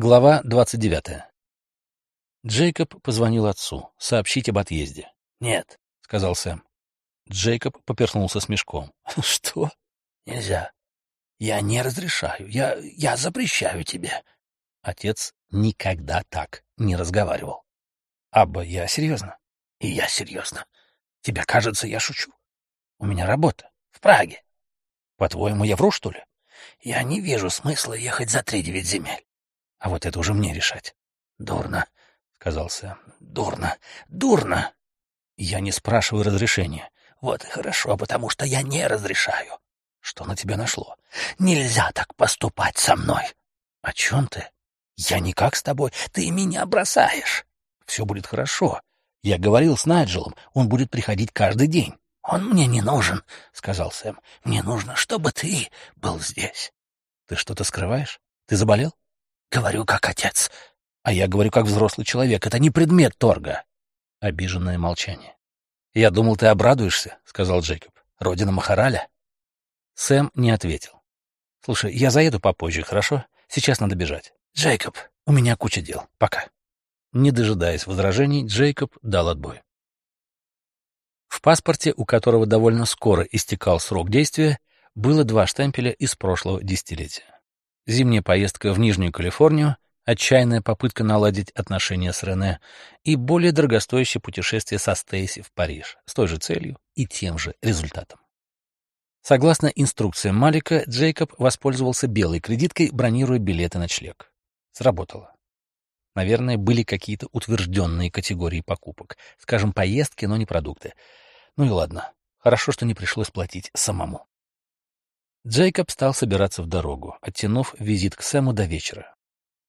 Глава 29. Джейкоб позвонил отцу, сообщить об отъезде. «Нет», — сказал Сэм. Джейкоб поперхнулся с мешком. «Что? Нельзя. Я не разрешаю. Я, я запрещаю тебе». Отец никогда так не разговаривал. «Абба, я серьезно?» «И я серьезно. Тебе кажется, я шучу. У меня работа. В Праге. По-твоему, я вру, что ли?» «Я не вижу смысла ехать за три девять земель. А вот это уже мне решать. Дурно, — сказал Сэм. Дурно, дурно. Я не спрашиваю разрешения. Вот и хорошо, потому что я не разрешаю. Что на тебя нашло? Нельзя так поступать со мной. О чем ты? Я никак с тобой. Ты меня бросаешь. Все будет хорошо. Я говорил с Найджелом. Он будет приходить каждый день. Он мне не нужен, — сказал Сэм. Мне нужно, чтобы ты был здесь. Ты что-то скрываешь? Ты заболел? Говорю как отец. А я говорю как взрослый человек. Это не предмет торга. Обиженное молчание. «Я думал, ты обрадуешься», — сказал Джейкоб. «Родина Махараля?» Сэм не ответил. «Слушай, я заеду попозже, хорошо? Сейчас надо бежать. Джейкоб, у меня куча дел. Пока». Не дожидаясь возражений, Джейкоб дал отбой. В паспорте, у которого довольно скоро истекал срок действия, было два штемпеля из прошлого десятилетия. Зимняя поездка в Нижнюю Калифорнию, отчаянная попытка наладить отношения с Рене и более дорогостоящее путешествие со Стейси в Париж с той же целью и тем же результатом. Согласно инструкциям Малика, Джейкоб воспользовался белой кредиткой, бронируя билеты на ночлег. Сработало. Наверное, были какие-то утвержденные категории покупок. Скажем, поездки, но не продукты. Ну и ладно. Хорошо, что не пришлось платить самому. Джейкоб стал собираться в дорогу, оттянув визит к Сэму до вечера.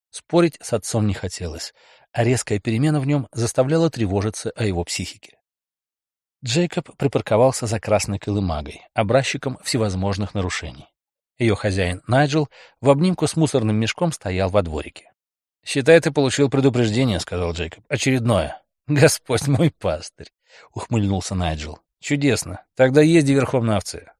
Спорить с отцом не хотелось, а резкая перемена в нем заставляла тревожиться о его психике. Джейкоб припарковался за красной колымагой, образчиком всевозможных нарушений. Ее хозяин Найджел в обнимку с мусорным мешком стоял во дворике. «Считай, ты получил предупреждение», — сказал Джейкоб. «Очередное». «Господь мой пастырь», — ухмыльнулся Найджел. «Чудесно. Тогда езди верхом на овце.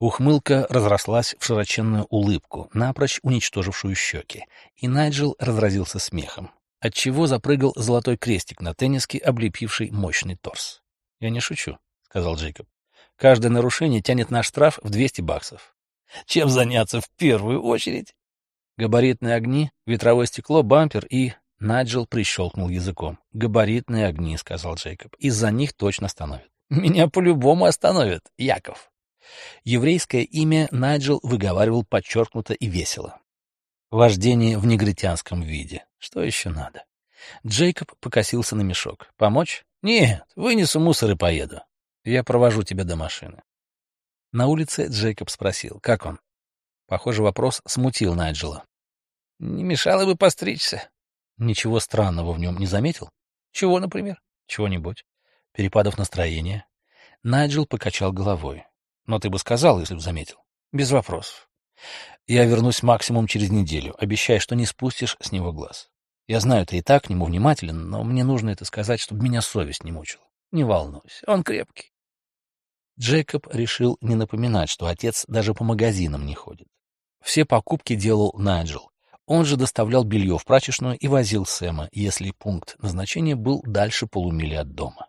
Ухмылка разрослась в широченную улыбку, напрочь уничтожившую щеки, и Найджел разразился смехом, отчего запрыгал золотой крестик на тенниске, облепивший мощный торс. — Я не шучу, — сказал Джейкоб. — Каждое нарушение тянет наш штраф в 200 баксов. — Чем заняться в первую очередь? Габаритные огни, ветровое стекло, бампер и... Найджел прищелкнул языком. «Габаритные огни», — сказал Джейкоб. «Из-за них точно остановят». «Меня по-любому остановят, Яков». Еврейское имя Найджел выговаривал подчеркнуто и весело. Вождение в негритянском виде. Что еще надо? Джейкоб покосился на мешок. «Помочь?» «Нет, вынесу мусор и поеду. Я провожу тебя до машины». На улице Джейкоб спросил, как он? Похоже, вопрос смутил Найджела. «Не мешало бы постричься». Ничего странного в нем не заметил? Чего, например? Чего-нибудь. Перепадов настроения. Найджел покачал головой. Но ты бы сказал, если бы заметил. Без вопросов. Я вернусь максимум через неделю. Обещай, что не спустишь с него глаз. Я знаю, ты и так к нему внимателен, но мне нужно это сказать, чтобы меня совесть не мучила. Не волнуйся, он крепкий. Джейкоб решил не напоминать, что отец даже по магазинам не ходит. Все покупки делал Найджел. Он же доставлял белье в прачечную и возил Сэма, если пункт назначения был дальше полумили от дома.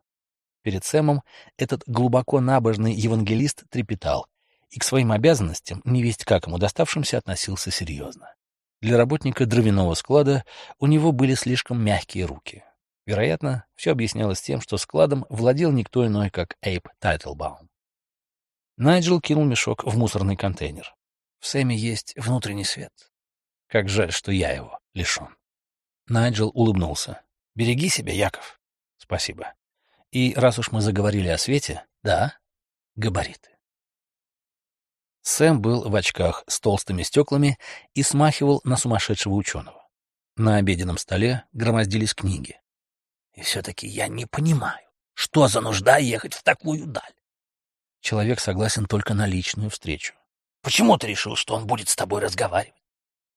Перед Сэмом этот глубоко набожный евангелист трепетал и к своим обязанностям, невесть как ему доставшимся, относился серьезно. Для работника дровяного склада у него были слишком мягкие руки. Вероятно, все объяснялось тем, что складом владел никто иной, как Эйп Тайтлбаум. Найджел кинул мешок в мусорный контейнер. В Сэме есть внутренний свет. Как жаль, что я его лишен. Найджел улыбнулся. «Береги себя, Яков». «Спасибо». И раз уж мы заговорили о свете, да, габариты. Сэм был в очках с толстыми стеклами и смахивал на сумасшедшего ученого. На обеденном столе громоздились книги. И все-таки я не понимаю, что за нужда ехать в такую даль? Человек согласен только на личную встречу. Почему ты решил, что он будет с тобой разговаривать?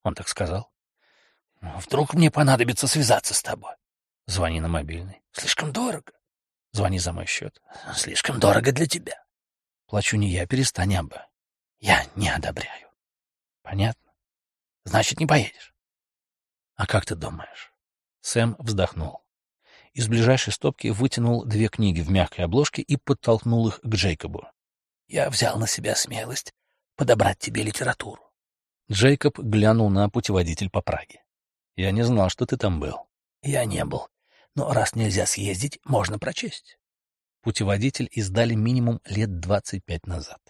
Он так сказал. Вдруг мне понадобится связаться с тобой. Звони на мобильный. Слишком дорого. Звони за мой счет. Слишком дорого для тебя. Плачу не я, перестань, Абба. Я не одобряю. Понятно. Значит, не поедешь. А как ты думаешь? Сэм вздохнул. Из ближайшей стопки вытянул две книги в мягкой обложке и подтолкнул их к Джейкобу. Я взял на себя смелость подобрать тебе литературу. Джейкоб глянул на путеводитель по Праге. Я не знал, что ты там был. Я не был. Но раз нельзя съездить, можно прочесть. Путеводитель издали минимум лет двадцать пять назад.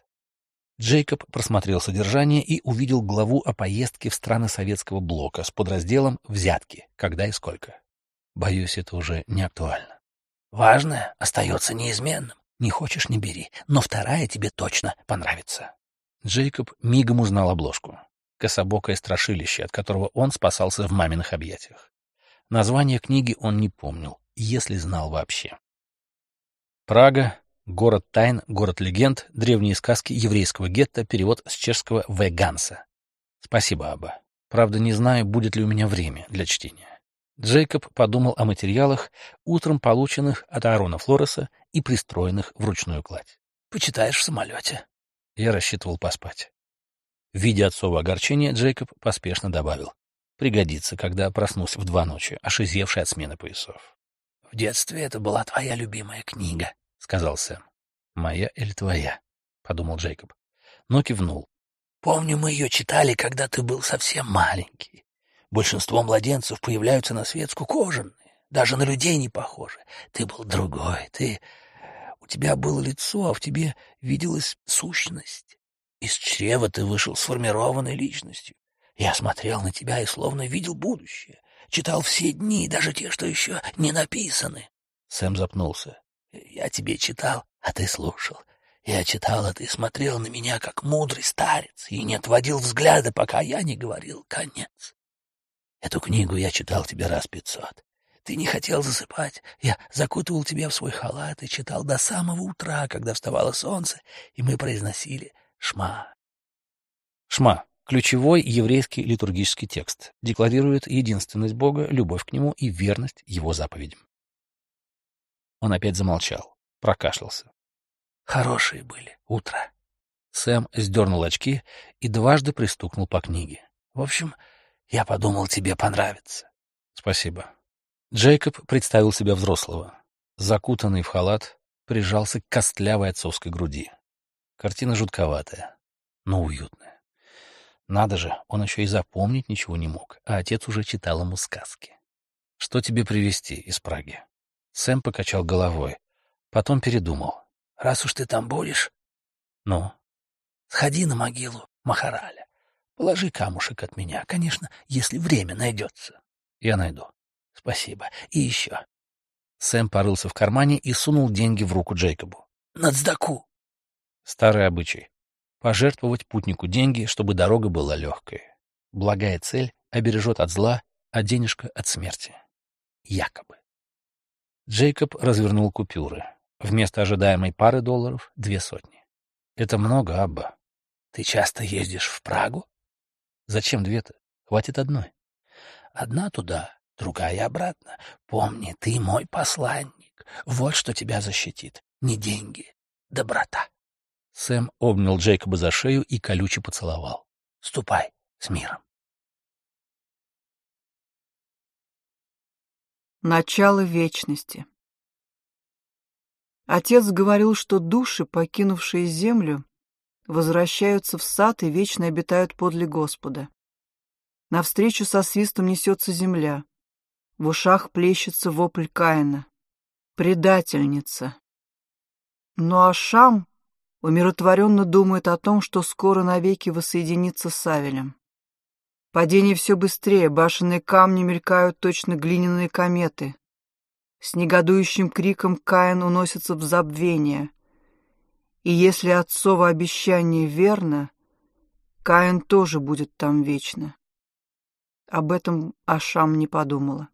Джейкоб просмотрел содержание и увидел главу о поездке в страны советского блока с подразделом «Взятки. Когда и сколько». Боюсь, это уже не актуально. Важное остается неизменным. Не хочешь — не бери, но вторая тебе точно понравится. Джейкоб мигом узнал обложку. Кособокое страшилище, от которого он спасался в маминых объятиях. Название книги он не помнил, если знал вообще. Прага, город тайн, город легенд, древние сказки еврейского гетто, перевод с чешского В. Ганса. Спасибо, Аба. Правда, не знаю, будет ли у меня время для чтения. Джейкоб подумал о материалах, утром полученных от Аарона Флореса и пристроенных в ручную кладь. «Почитаешь в самолете?» Я рассчитывал поспать. Видя отцово огорчение, Джейкоб поспешно добавил. «Пригодится, когда проснусь в два ночи, ошизевший от смены поясов». «В детстве это была твоя любимая книга», — сказал Сэм. «Моя или твоя?» — подумал Джейкоб. Но кивнул. «Помню, мы ее читали, когда ты был совсем маленький. Большинство младенцев появляются на свет скукоженные, даже на людей не похожи. Ты был другой, ты... У тебя было лицо, а в тебе виделась сущность. Из чрева ты вышел сформированной личностью. Я смотрел на тебя и словно видел будущее. Читал все дни, даже те, что еще не написаны. Сэм запнулся. Я тебе читал, а ты слушал. Я читал, а ты смотрел на меня, как мудрый старец, и не отводил взгляда, пока я не говорил «конец». Эту книгу я читал тебе раз пятьсот. Ты не хотел засыпать. Я закутывал тебя в свой халат и читал до самого утра, когда вставало солнце, и мы произносили «Шма». «Шма» — ключевой еврейский литургический текст, декларирует единственность Бога, любовь к Нему и верность Его заповедям. Он опять замолчал, прокашлялся. «Хорошие были утро». Сэм сдернул очки и дважды пристукнул по книге. «В общем, я подумал, тебе понравится. Спасибо. Джейкоб представил себя взрослого. Закутанный в халат, прижался к костлявой отцовской груди. Картина жутковатая, но уютная. Надо же, он еще и запомнить ничего не мог, а отец уже читал ему сказки. Что тебе привезти из Праги? Сэм покачал головой, потом передумал. Раз уж ты там будешь... Ну? Сходи на могилу Махараля. Положи камушек от меня, конечно, если время найдется. Я найду. Спасибо. И еще. Сэм порылся в кармане и сунул деньги в руку Джейкобу. Нацдаку. Старый обычай. Пожертвовать путнику деньги, чтобы дорога была легкой. Благая цель обережет от зла, а денежка от смерти. Якобы. Джейкоб развернул купюры. Вместо ожидаемой пары долларов — две сотни. Это много, Абба. Ты часто ездишь в Прагу? Зачем две-то? Хватит одной. Одна туда, другая обратно. Помни, ты мой посланник. Вот что тебя защитит. Не деньги, доброта. Сэм обнял Джейкоба за шею и колюче поцеловал. Ступай с миром. Начало вечности Отец говорил, что души, покинувшие землю, возвращаются в сад и вечно обитают подле Господа. Навстречу со свистом несется земля. В ушах плещется вопль Каина. Предательница. Но Ашам умиротворенно думает о том, что скоро навеки воссоединится с Авелем. Падение все быстрее, башенные камни мелькают точно глиняные кометы. С негодующим криком Каин уносится в забвение. И если отцово обещание верно, Каин тоже будет там вечно. Об этом Ашам не подумала.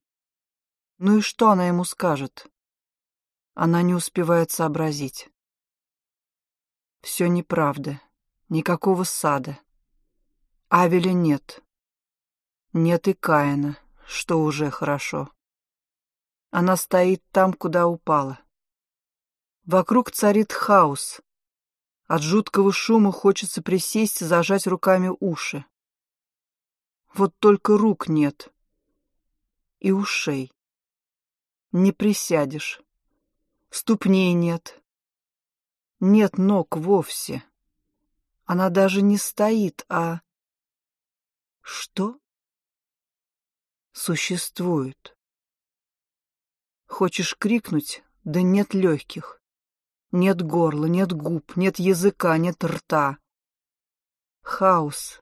Ну и что она ему скажет? Она не успевает сообразить. Все неправда. Никакого сада. Авеля нет. Нет и Каина, что уже хорошо. Она стоит там, куда упала. Вокруг царит хаос. От жуткого шума хочется присесть и зажать руками уши. Вот только рук нет. и ушей. Не присядешь. Ступней нет. Нет ног вовсе. Она даже не стоит, а... Что? Существует. Хочешь крикнуть, да нет легких. Нет горла, нет губ, нет языка, нет рта. Хаос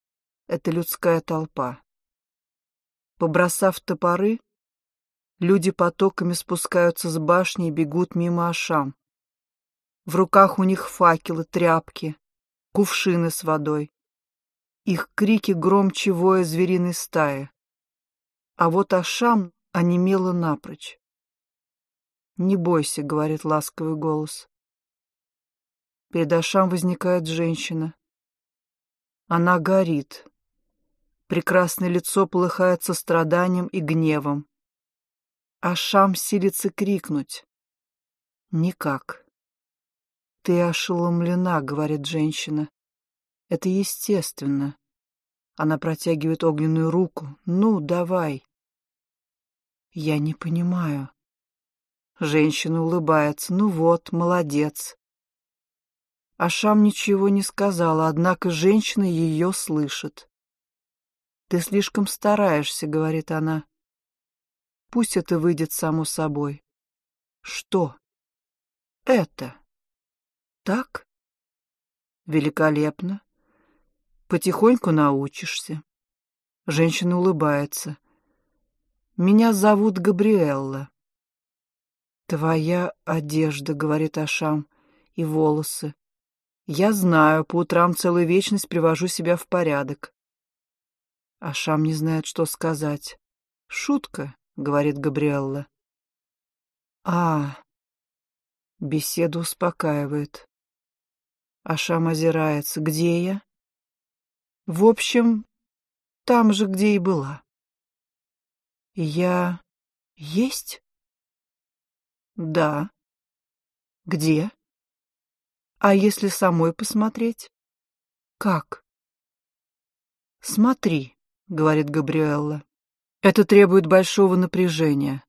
— это людская толпа. Побросав топоры, люди потоками спускаются с башни и бегут мимо Ашам. В руках у них факелы, тряпки, кувшины с водой. Их крики громче воя звериной стаи. А вот Ашам онемела напрочь. «Не бойся», — говорит ласковый голос. Перед Ашам возникает женщина. Она горит. Прекрасное лицо полыхает состраданием и гневом. Ашам силится крикнуть. Никак. «Ты ошеломлена», — говорит женщина. «Это естественно». Она протягивает огненную руку. «Ну, давай». «Я не понимаю». Женщина улыбается. Ну вот, молодец. Ашам ничего не сказала, однако женщина ее слышит. «Ты слишком стараешься», — говорит она. «Пусть это выйдет само собой». «Что?» «Это». «Так?» «Великолепно. Потихоньку научишься». Женщина улыбается. «Меня зовут Габриэлла. «Твоя одежда», — говорит Ашам, — «и волосы. Я знаю, по утрам целую вечность привожу себя в порядок». Ашам не знает, что сказать. «Шутка», — говорит Габриэлла. «А...» Беседа успокаивает. Ашам озирается. «Где я?» «В общем, там же, где и была». «Я... есть?» Да. Где? А если самой посмотреть? Как? Смотри, говорит Габриэлла. Это требует большого напряжения.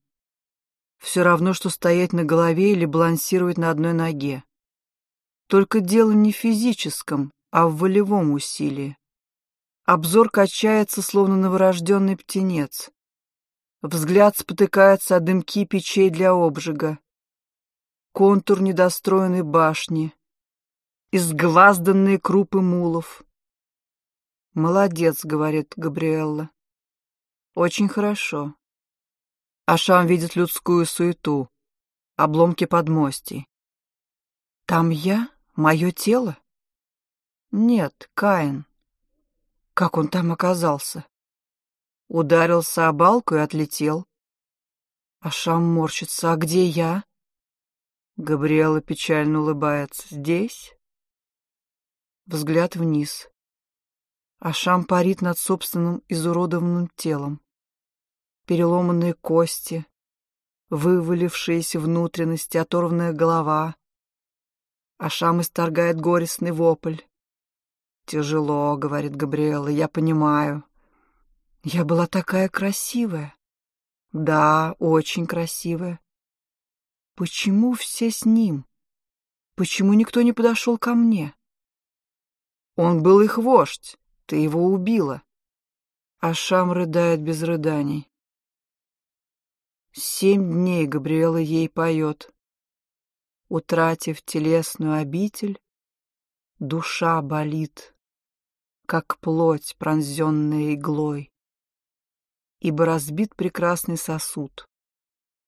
Все равно, что стоять на голове или балансировать на одной ноге. Только дело не в физическом, а в волевом усилии. Обзор качается, словно новорожденный птенец. Взгляд спотыкается о дымки печей для обжига. Контур недостроенной башни. Изгвазданные крупы мулов. «Молодец», — говорит Габриэлла. «Очень хорошо». Ашам видит людскую суету, обломки подмостий. «Там я? Мое тело?» «Нет, Каин. Как он там оказался?» Ударился о балку и отлетел. Ашам морщится. «А где я?» Габриэла печально улыбается. «Здесь?» Взгляд вниз. Ашам парит над собственным изуродованным телом. Переломанные кости, вывалившиеся внутренности, оторванная голова. Ашам исторгает горестный вопль. «Тяжело», — говорит Габриэла, — «я понимаю. Я была такая красивая. Да, очень красивая. Почему все с ним? Почему никто не подошел ко мне? Он был их вождь, ты его убила. А Шам рыдает без рыданий. Семь дней Габриэла ей поет. Утратив телесную обитель, душа болит, как плоть, пронзенная иглой ибо разбит прекрасный сосуд.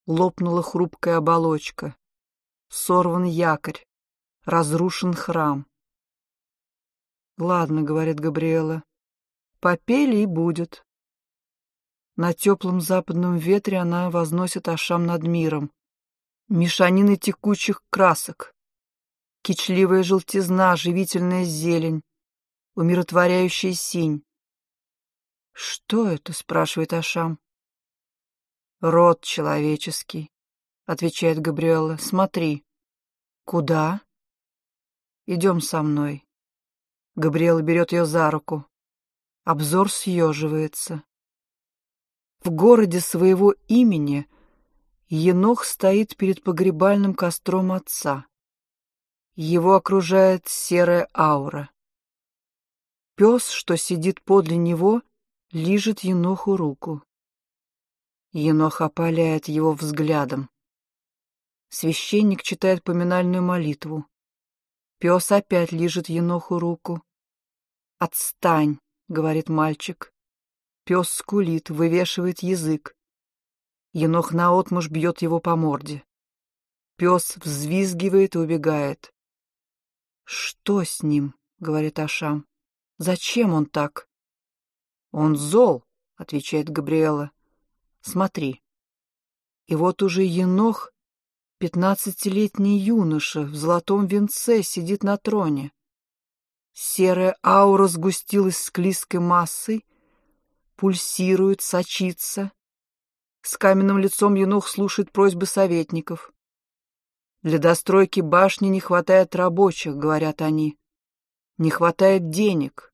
Лопнула хрупкая оболочка, сорван якорь, разрушен храм. «Ладно», — говорит Габриэла, — «попели и будет». На теплом западном ветре она возносит Ашам над миром. Мешанины текучих красок, кичливая желтизна, живительная зелень, умиротворяющая синь. «Что это?» — спрашивает Ашам. «Род человеческий», — отвечает Габриэла. «Смотри». «Куда?» «Идем со мной». Габриэла берет ее за руку. Обзор съеживается. В городе своего имени Енох стоит перед погребальным костром отца. Его окружает серая аура. Пес, что сидит подле него, лижет Еноху руку. Енох опаляет его взглядом. Священник читает поминальную молитву. Пес опять лижет Еноху руку. «Отстань!» — говорит мальчик. Пес скулит, вывешивает язык. Енох наотмашь бьет его по морде. Пес взвизгивает и убегает. «Что с ним?» — говорит Ашам. «Зачем он так?» «Он зол», — отвечает Габриэла. «Смотри». И вот уже Енох, пятнадцатилетний юноша, в золотом венце сидит на троне. Серая аура сгустилась склизкой массой, пульсирует, сочится. С каменным лицом Енох слушает просьбы советников. Для достройки башни не хватает рабочих, говорят они. Не хватает денег.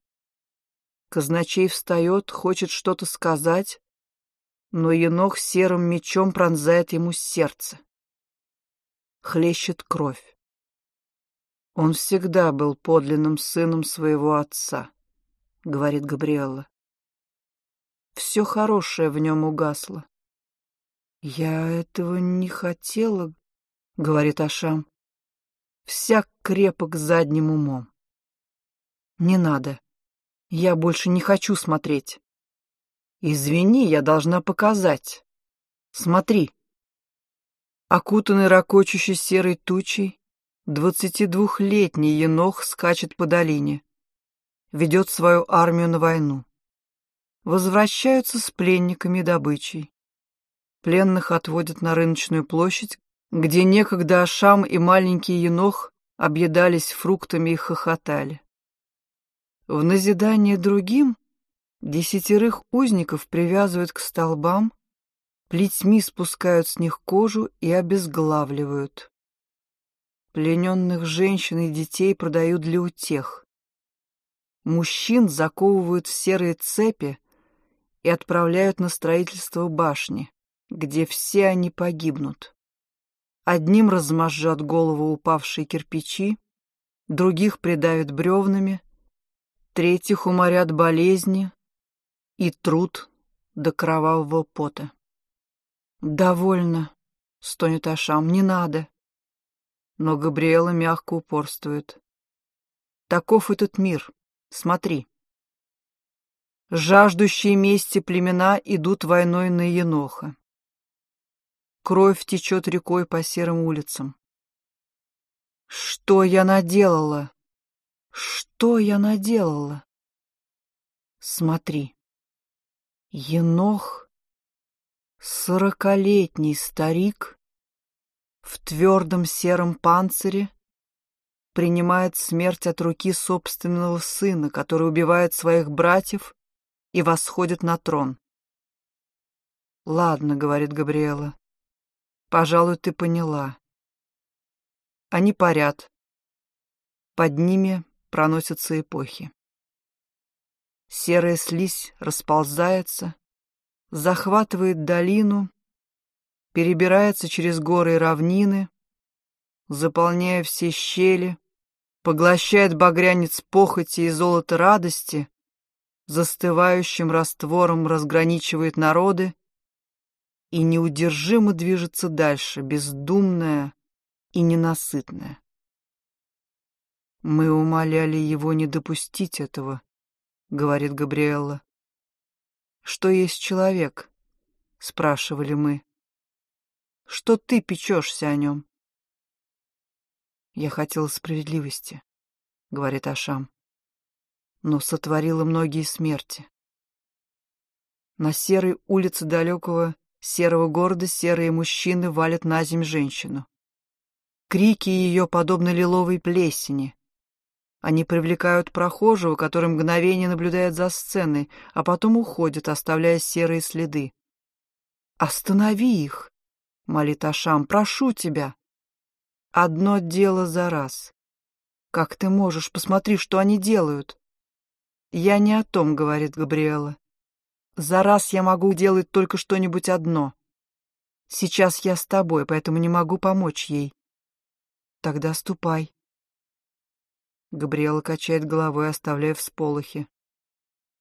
Казначей встает, хочет что-то сказать, но Енох серым мечом пронзает ему сердце. Хлещет кровь. Он всегда был подлинным сыном своего отца, — говорит Габриэлла. Все хорошее в нем угасло. Я этого не хотела, — говорит Ашам. Всяк крепок задним умом. Не надо. Я больше не хочу смотреть. Извини, я должна показать. Смотри. Окутанный ракочущей серой тучей, Двадцатидвухлетний енох скачет по долине, ведет свою армию на войну. Возвращаются с пленниками добычей. Пленных отводят на рыночную площадь, где некогда Ашам и маленький енох объедались фруктами и хохотали. В назидание другим десятерых узников привязывают к столбам, плетьми спускают с них кожу и обезглавливают. Плененных женщин и детей продают для утех. Мужчин заковывают в серые цепи и отправляют на строительство башни, где все они погибнут. Одним размозжат голову упавшие кирпичи, других придавят бревнами, третьих уморят болезни и труд до кровавого пота. «Довольно», — стонет Ашам, — «не надо». Но Габриэла мягко упорствует. Таков этот мир. Смотри. Жаждущие мести племена идут войной на Еноха. Кровь течет рекой по серым улицам. Что я наделала? Что я наделала? Смотри. Енох, сорокалетний старик, в твердом сером панцире принимает смерть от руки собственного сына, который убивает своих братьев и восходит на трон. «Ладно», — говорит Габриэла, — «пожалуй, ты поняла». Они парят. Под ними проносятся эпохи. Серая слизь расползается, захватывает долину перебирается через горы и равнины, заполняя все щели, поглощает багрянец похоти и золото радости, застывающим раствором разграничивает народы и неудержимо движется дальше, бездумная и ненасытная. «Мы умоляли его не допустить этого», — говорит Габриэлла. «Что есть человек?» — спрашивали мы что ты печешься о нем. Я хотела справедливости, говорит Ашам, но сотворила многие смерти. На серой улице далекого серого города серые мужчины валят на земь женщину. Крики ее подобны лиловой плесени. Они привлекают прохожего, который мгновение наблюдает за сценой, а потом уходит, оставляя серые следы. «Останови их!» — молит Ашам, — прошу тебя. Одно дело за раз. Как ты можешь? Посмотри, что они делают. Я не о том, — говорит Габриэла. За раз я могу делать только что-нибудь одно. Сейчас я с тобой, поэтому не могу помочь ей. Тогда ступай. Габриэла качает головой, оставляя всполохи.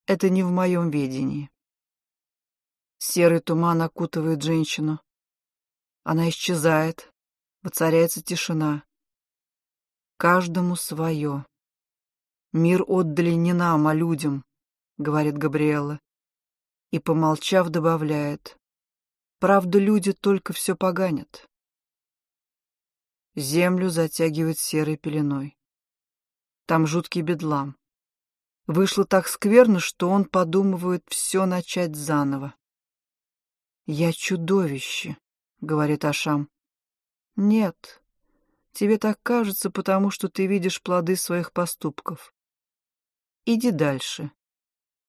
Это не в моем ведении. Серый туман окутывает женщину. Она исчезает, воцаряется тишина. Каждому свое. Мир отдали не нам, а людям, говорит Габриэла. И, помолчав, добавляет. Правда, люди только все поганят. Землю затягивает серой пеленой. Там жуткий бедлам. Вышло так скверно, что он подумывает все начать заново. «Я чудовище», — говорит Ашам. «Нет, тебе так кажется, потому что ты видишь плоды своих поступков. Иди дальше.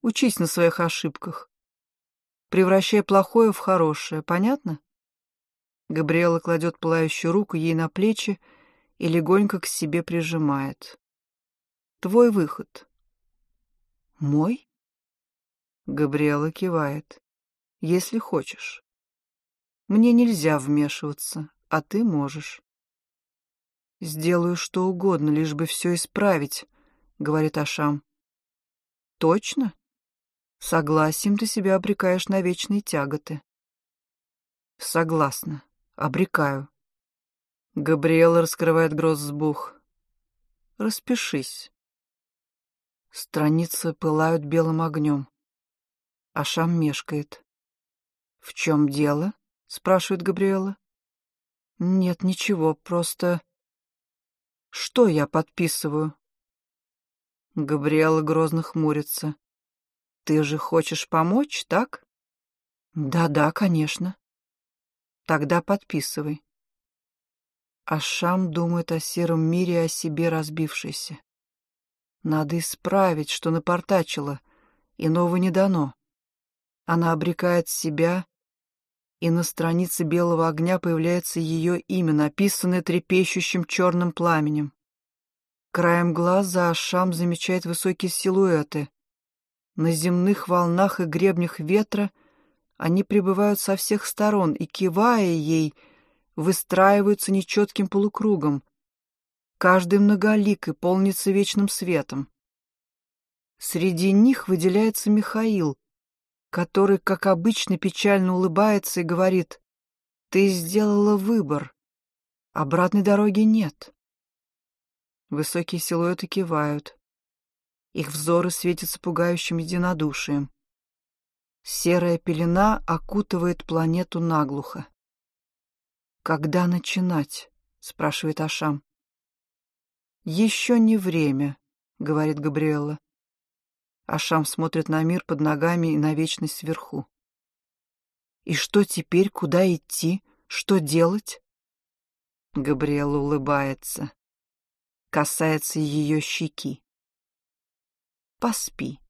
Учись на своих ошибках. Превращай плохое в хорошее, понятно?» Габриэла кладет пылающую руку ей на плечи и легонько к себе прижимает. «Твой выход». «Мой?» Габриэла кивает. «Если хочешь. Мне нельзя вмешиваться, а ты можешь». «Сделаю что угодно, лишь бы все исправить», — говорит Ашам. «Точно? Согласием ты себя обрекаешь на вечные тяготы». «Согласна. Обрекаю». Габриэла раскрывает гроссбух. «Распишись». Страницы пылают белым огнем. Ашам мешкает. «В чем дело?» — спрашивает Габриэла. «Нет, ничего, просто...» «Что я подписываю?» Габриэла грозно хмурится. «Ты же хочешь помочь, так?» «Да-да, конечно». «Тогда подписывай». Ашам думает о сером мире и о себе разбившейся. Надо исправить, что напортачила, иного не дано. Она обрекает себя, и на странице белого огня появляется ее имя, написанное трепещущим черным пламенем. Краем глаза Ашам замечает высокие силуэты. На земных волнах и гребнях ветра они прибывают со всех сторон и, кивая ей, выстраиваются нечетким полукругом, Каждый многолик и полнится вечным светом. Среди них выделяется Михаил, который, как обычно, печально улыбается и говорит, «Ты сделала выбор. Обратной дороги нет». Высокие силуэты кивают. Их взоры светятся пугающим единодушием. Серая пелена окутывает планету наглухо. «Когда начинать?» — спрашивает Ашам. «Еще не время», — говорит Габриэла. Ашам смотрит на мир под ногами и на вечность сверху. «И что теперь? Куда идти? Что делать?» Габриэла улыбается. Касается ее щеки. «Поспи».